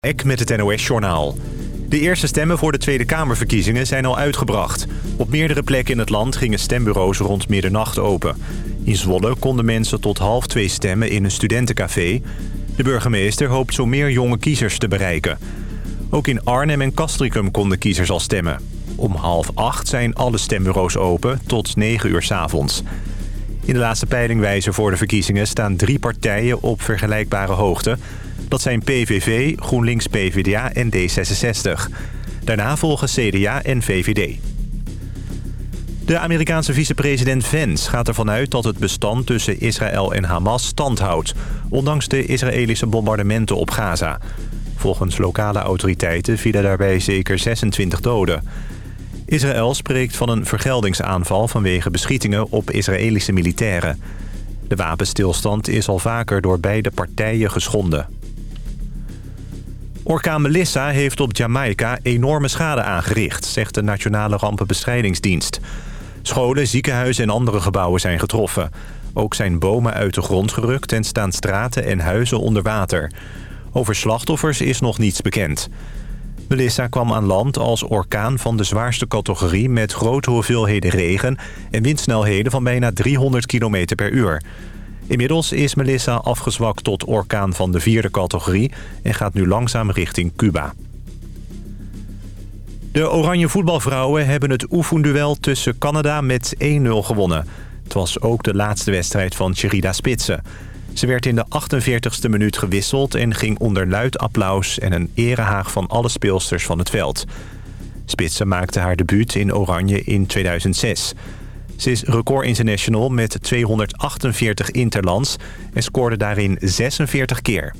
Ek met het NOS-journaal. De eerste stemmen voor de Tweede Kamerverkiezingen zijn al uitgebracht. Op meerdere plekken in het land gingen stembureaus rond middernacht open. In Zwolle konden mensen tot half twee stemmen in een studentencafé. De burgemeester hoopt zo meer jonge kiezers te bereiken. Ook in Arnhem en Castricum konden kiezers al stemmen. Om half acht zijn alle stembureaus open tot negen uur s avonds. In de laatste peilingwijzer voor de verkiezingen staan drie partijen op vergelijkbare hoogte... Dat zijn PVV, GroenLinks PVDA en D66. Daarna volgen CDA en VVD. De Amerikaanse vicepresident Vance gaat ervan uit dat het bestand tussen Israël en Hamas stand houdt... ondanks de Israëlische bombardementen op Gaza. Volgens lokale autoriteiten vielen daarbij zeker 26 doden. Israël spreekt van een vergeldingsaanval vanwege beschietingen op Israëlische militairen. De wapenstilstand is al vaker door beide partijen geschonden. Orkaan Melissa heeft op Jamaica enorme schade aangericht, zegt de Nationale Rampenbestrijdingsdienst. Scholen, ziekenhuizen en andere gebouwen zijn getroffen. Ook zijn bomen uit de grond gerukt en staan straten en huizen onder water. Over slachtoffers is nog niets bekend. Melissa kwam aan land als orkaan van de zwaarste categorie... met grote hoeveelheden regen en windsnelheden van bijna 300 km per uur. Inmiddels is Melissa afgezwakt tot orkaan van de vierde categorie... en gaat nu langzaam richting Cuba. De Oranje voetbalvrouwen hebben het oefenduel tussen Canada met 1-0 gewonnen. Het was ook de laatste wedstrijd van Cherida Spitsen. Ze werd in de 48e minuut gewisseld en ging onder luid applaus... en een erehaag van alle speelsters van het veld. Spitsen maakte haar debuut in Oranje in 2006... Ze is record international met 248 interlands en scoorde daarin 46 keer.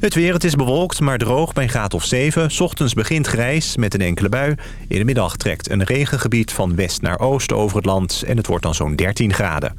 Het weer, het is bewolkt, maar droog bij een graad of 7. Ochtends begint grijs met een enkele bui. In de middag trekt een regengebied van west naar oost over het land... en het wordt dan zo'n 13 graden.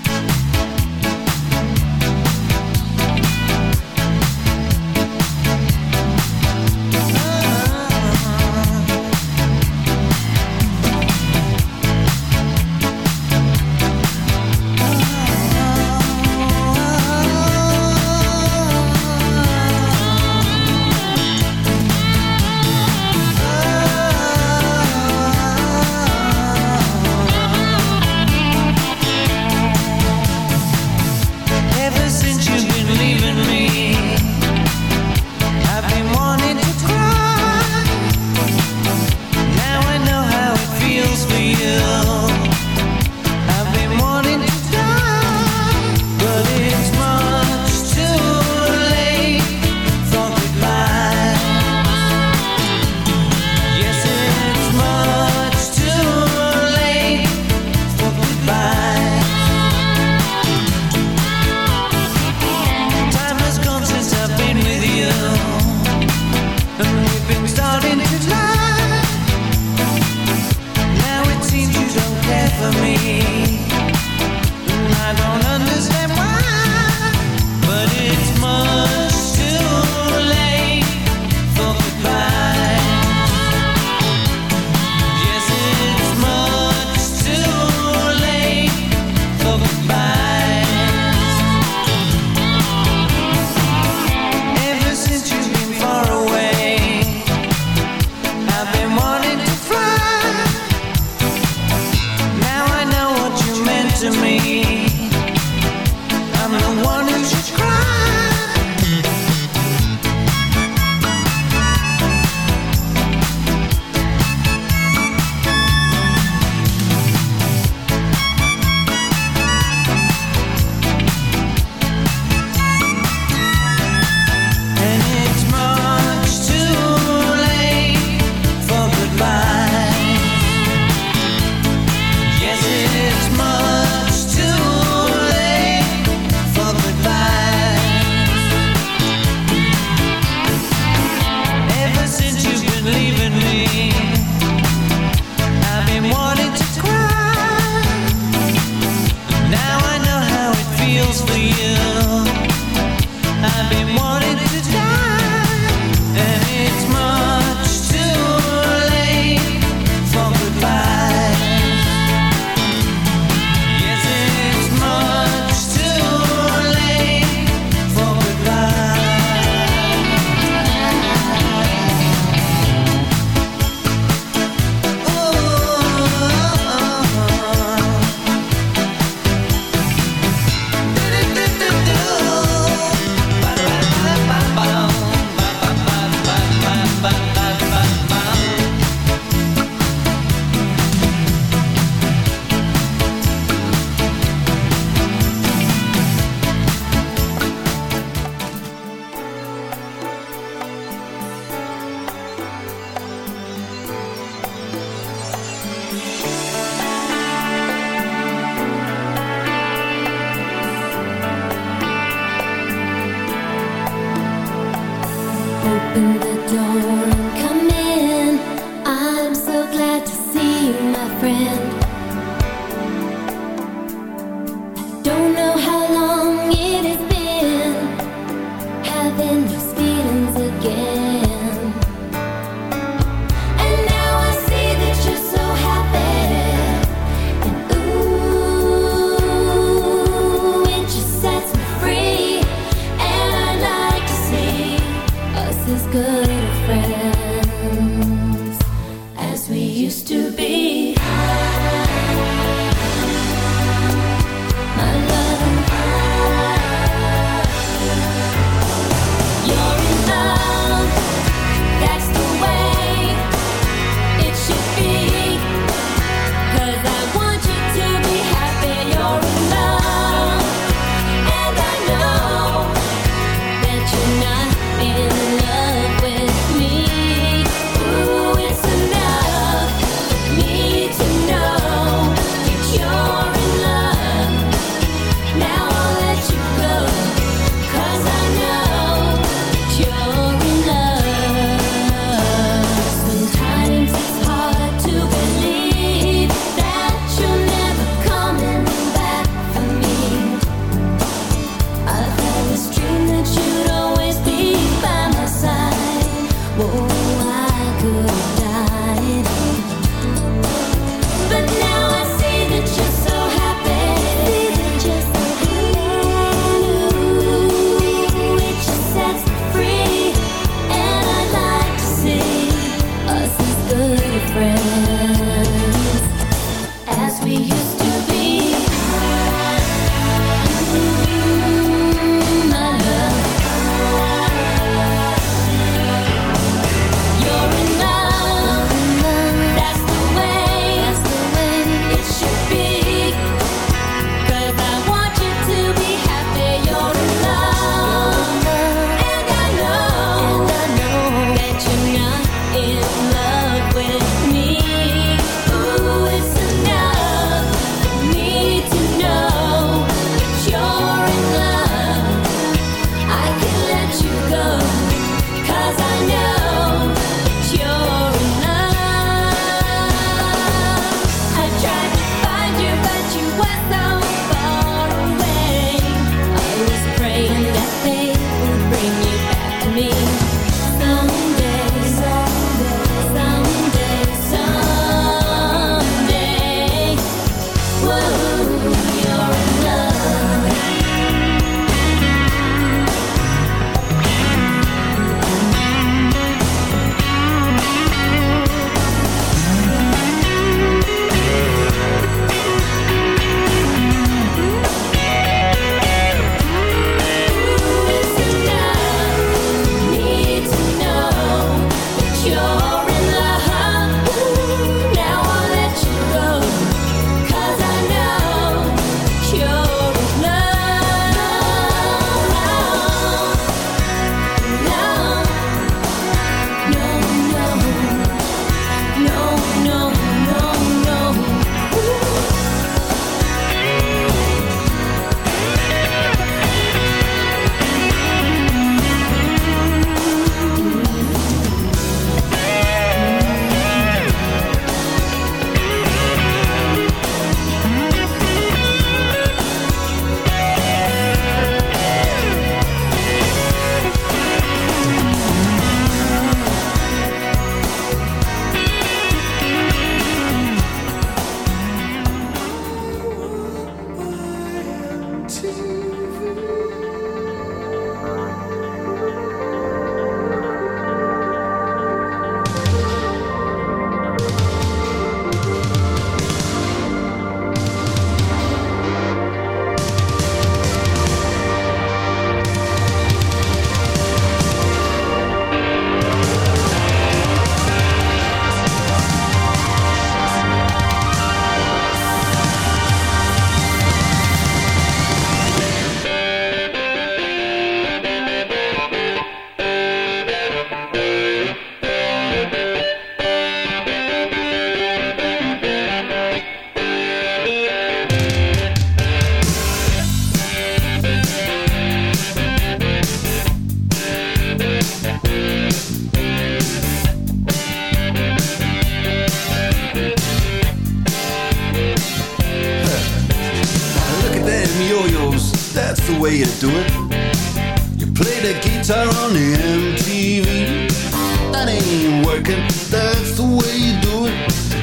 thinking that's the way you do it.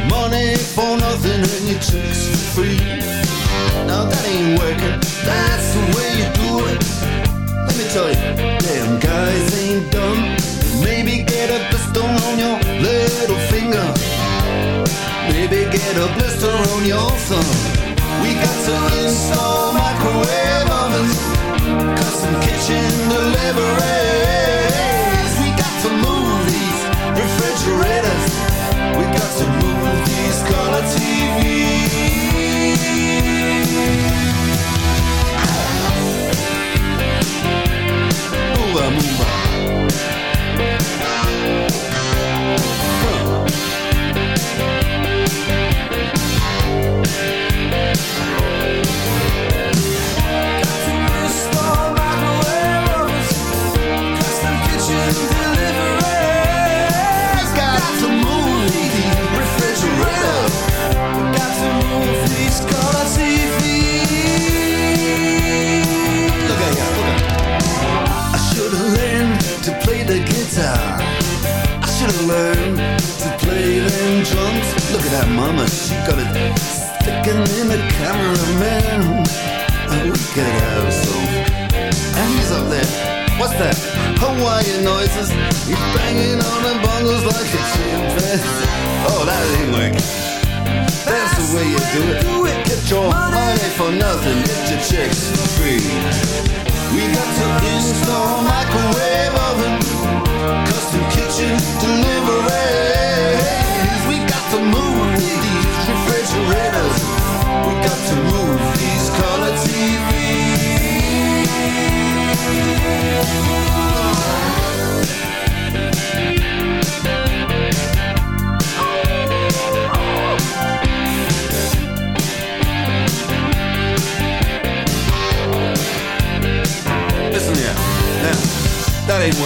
Money for nothing and your chicks for free. Now that ain't working, that's the way you do it. Let me tell you, damn guys ain't dumb. Maybe get a blister on your little finger. Maybe get a blister on your thumb. We got to install microwave ovens, custom kitchen delivery. We got to move these qualities. Got it sticking in the cameraman. And we could have some. And he's up there. What's that? Hawaiian noises. He's banging on the bongos like a chimpanzee. Oh, that ain't working. That's the way you do it. Do it. Get your money for nothing. Get your chicks free. We got to install microwave oven, custom kitchen deliveries.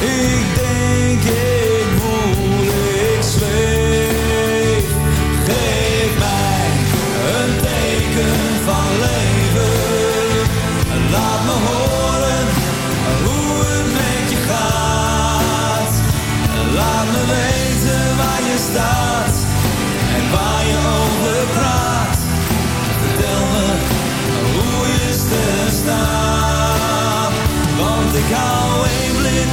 ik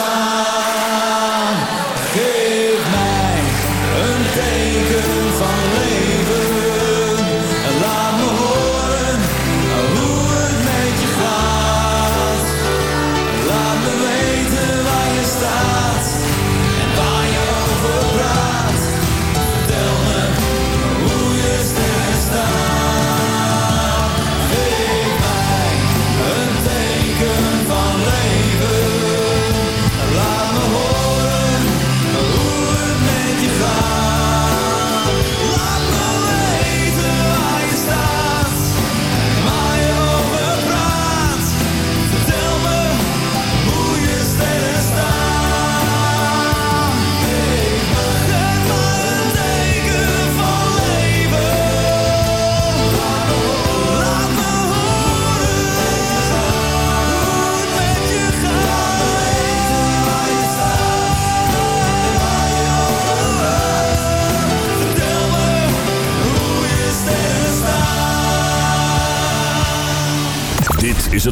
Father.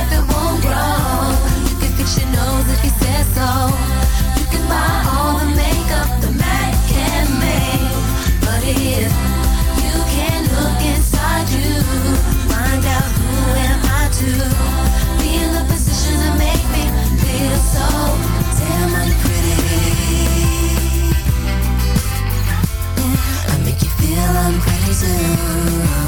if it won't grow. You can fix your nose if you say so. You can buy all the makeup the man can make. But if you can look inside you, find out who am I to be in position to make me feel so damn unpretty. I make you feel unpretty too.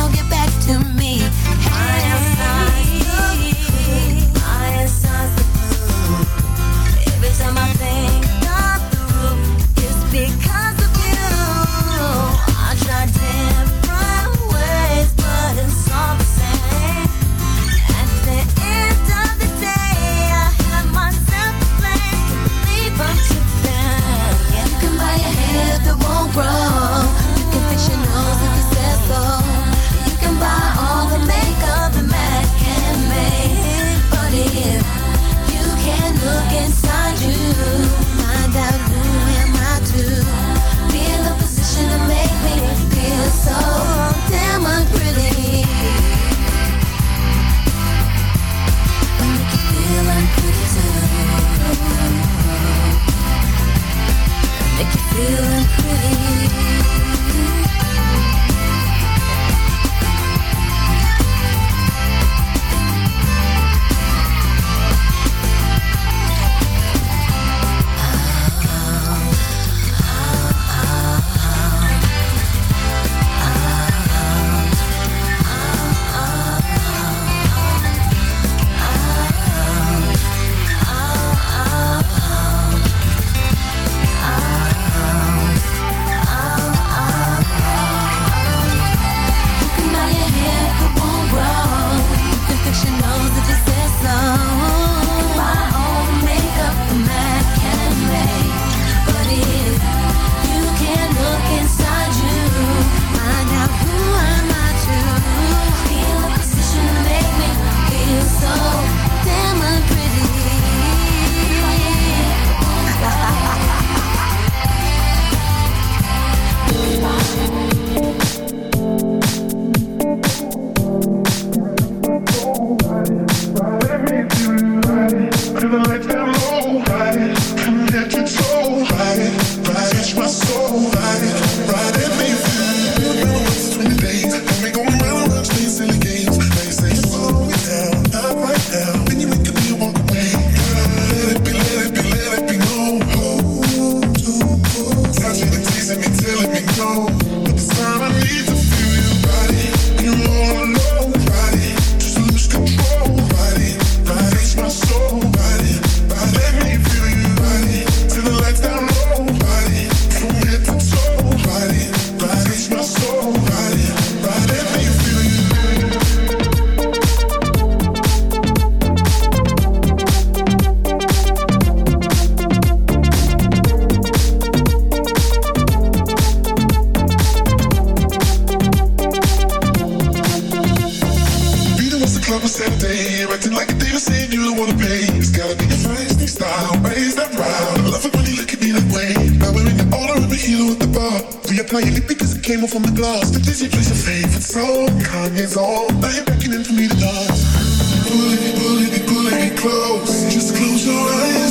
wanna pay. It's gotta be your fancy style, raise that round. I love it when you look at me that way. Now we're in the order of a hero at the bar. Reapply your lip because it came off on the glass. The dizzy place, your favorite song. Kanye's all. Now you're beckoning for me to dance. Pull it, pull it, pull it close. Just close your eyes.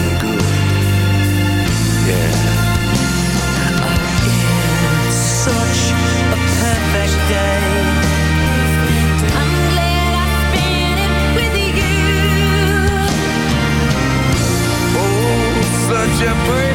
separate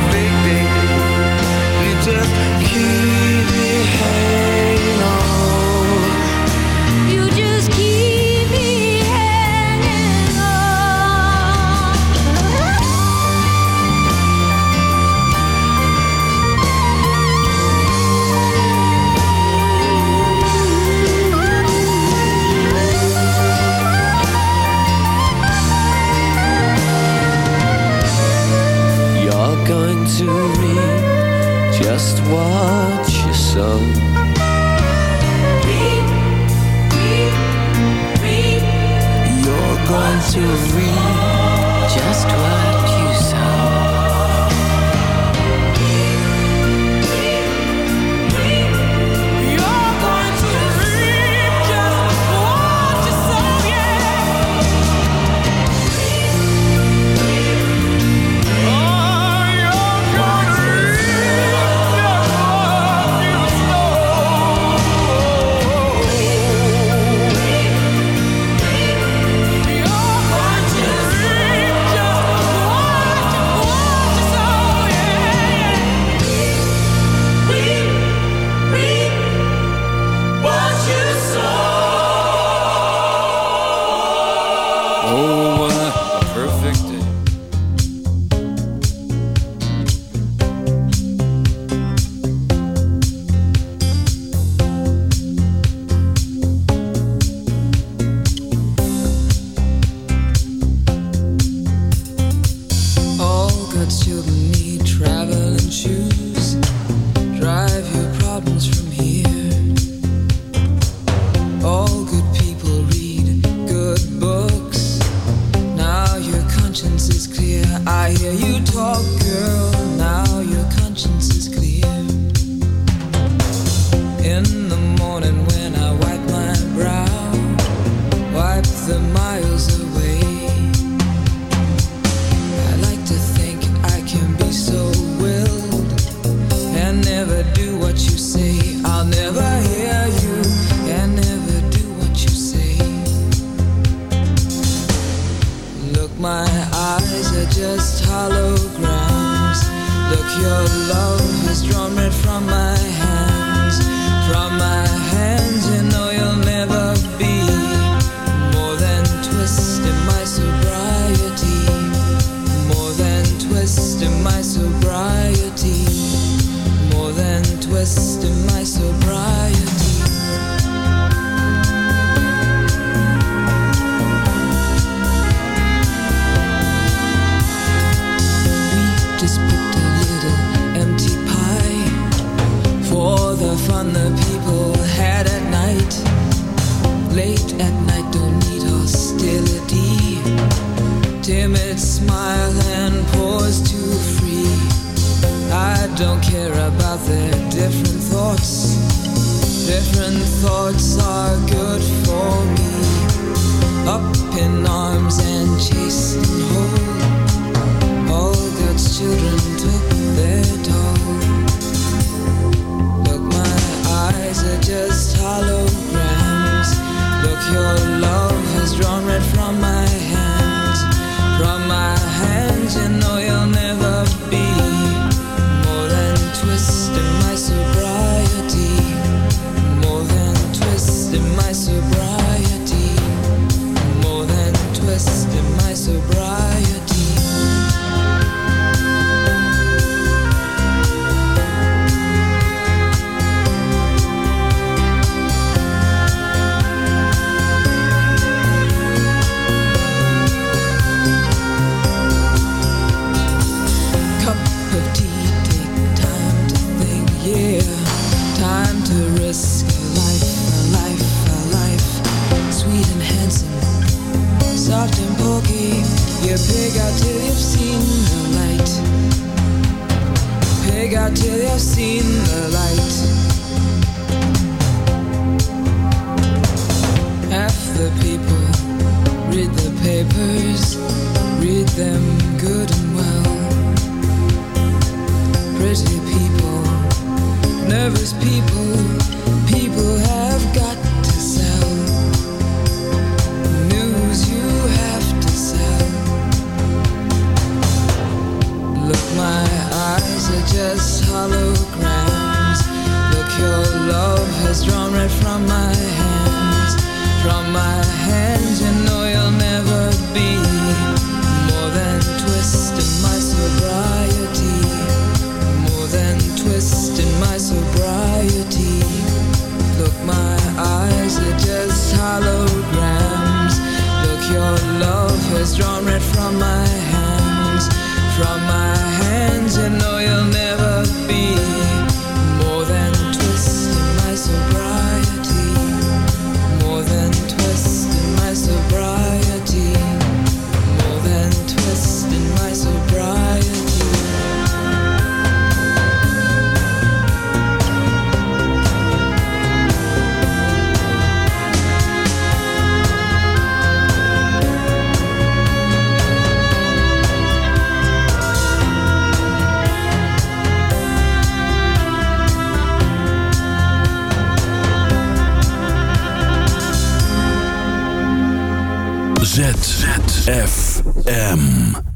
ZFM.